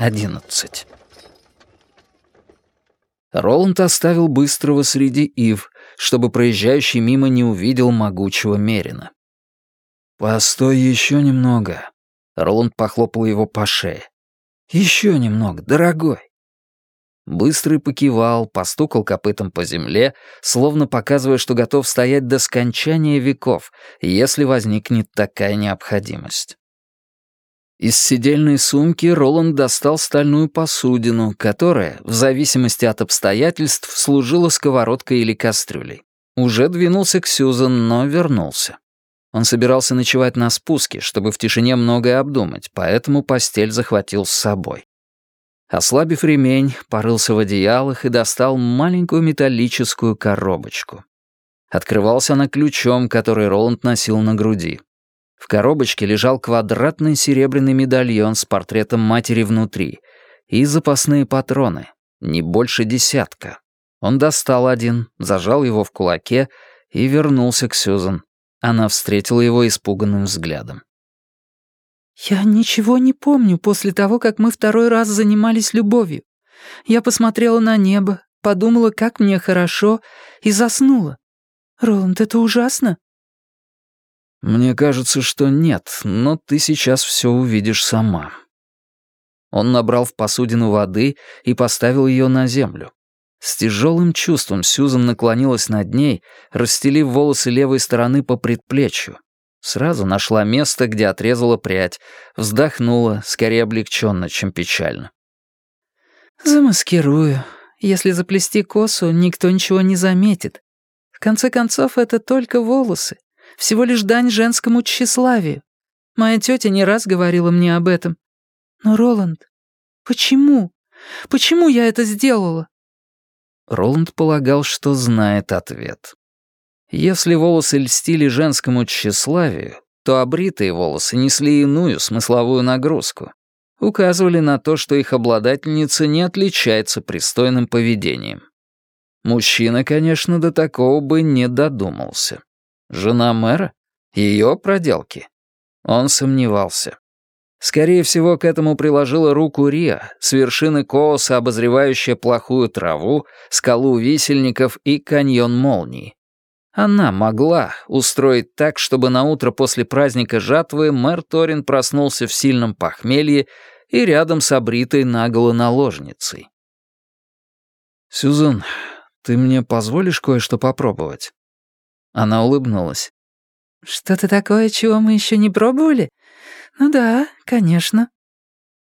11. Роланд оставил быстрого среди ив, чтобы проезжающий мимо не увидел могучего Мерина. «Постой еще немного». Роланд похлопал его по шее. «Еще немного, дорогой». Быстрый покивал, постукал копытом по земле, словно показывая, что готов стоять до скончания веков, если возникнет такая необходимость. Из сидельной сумки Роланд достал стальную посудину, которая, в зависимости от обстоятельств, служила сковородкой или кастрюлей. Уже двинулся к Сьюзан, но вернулся. Он собирался ночевать на спуске, чтобы в тишине многое обдумать, поэтому постель захватил с собой. Ослабив ремень, порылся в одеялах и достал маленькую металлическую коробочку. Открывался она ключом, который Роланд носил на груди. В коробочке лежал квадратный серебряный медальон с портретом матери внутри и запасные патроны, не больше десятка. Он достал один, зажал его в кулаке и вернулся к Сюзан. Она встретила его испуганным взглядом. «Я ничего не помню после того, как мы второй раз занимались любовью. Я посмотрела на небо, подумала, как мне хорошо, и заснула. Роланд, это ужасно?» «Мне кажется, что нет, но ты сейчас все увидишь сама». Он набрал в посудину воды и поставил ее на землю. С тяжелым чувством Сьюзан наклонилась над ней, расстелив волосы левой стороны по предплечью. Сразу нашла место, где отрезала прядь, вздохнула, скорее облегченно, чем печально. «Замаскирую. Если заплести косу, никто ничего не заметит. В конце концов, это только волосы. Всего лишь дань женскому тщеславию. Моя тетя не раз говорила мне об этом. Но, Роланд, почему? Почему я это сделала?» Роланд полагал, что знает ответ. Если волосы льстили женскому тщеславию, то обритые волосы несли иную смысловую нагрузку. Указывали на то, что их обладательница не отличается пристойным поведением. Мужчина, конечно, до такого бы не додумался. Жена мэра? Ее проделки? Он сомневался. Скорее всего, к этому приложила руку Риа, с вершины Кооса обозревающая плохую траву, скалу висельников и каньон молний. Она могла устроить так, чтобы на утро после праздника жатвы мэр Торин проснулся в сильном похмелье и рядом с обритой наголо наложницей. «Сюзан, ты мне позволишь кое-что попробовать?» Она улыбнулась. «Что-то такое, чего мы еще не пробовали? Ну да, конечно».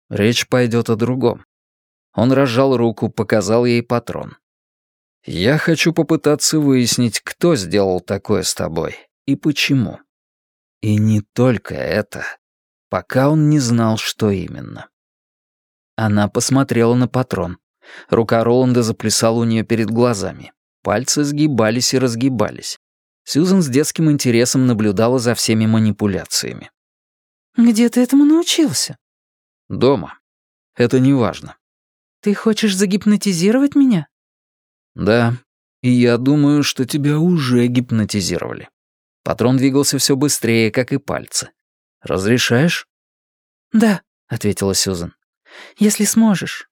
Речь пойдет о другом. Он разжал руку, показал ей патрон. «Я хочу попытаться выяснить, кто сделал такое с тобой и почему. И не только это, пока он не знал, что именно». Она посмотрела на патрон. Рука Роланда заплясала у нее перед глазами. Пальцы сгибались и разгибались. Сьюзан с детским интересом наблюдала за всеми манипуляциями. «Где ты этому научился?» «Дома. Это не важно». «Ты хочешь загипнотизировать меня?» «Да. И я думаю, что тебя уже гипнотизировали». Патрон двигался все быстрее, как и пальцы. «Разрешаешь?» «Да», — ответила Сьюзан. «Если сможешь.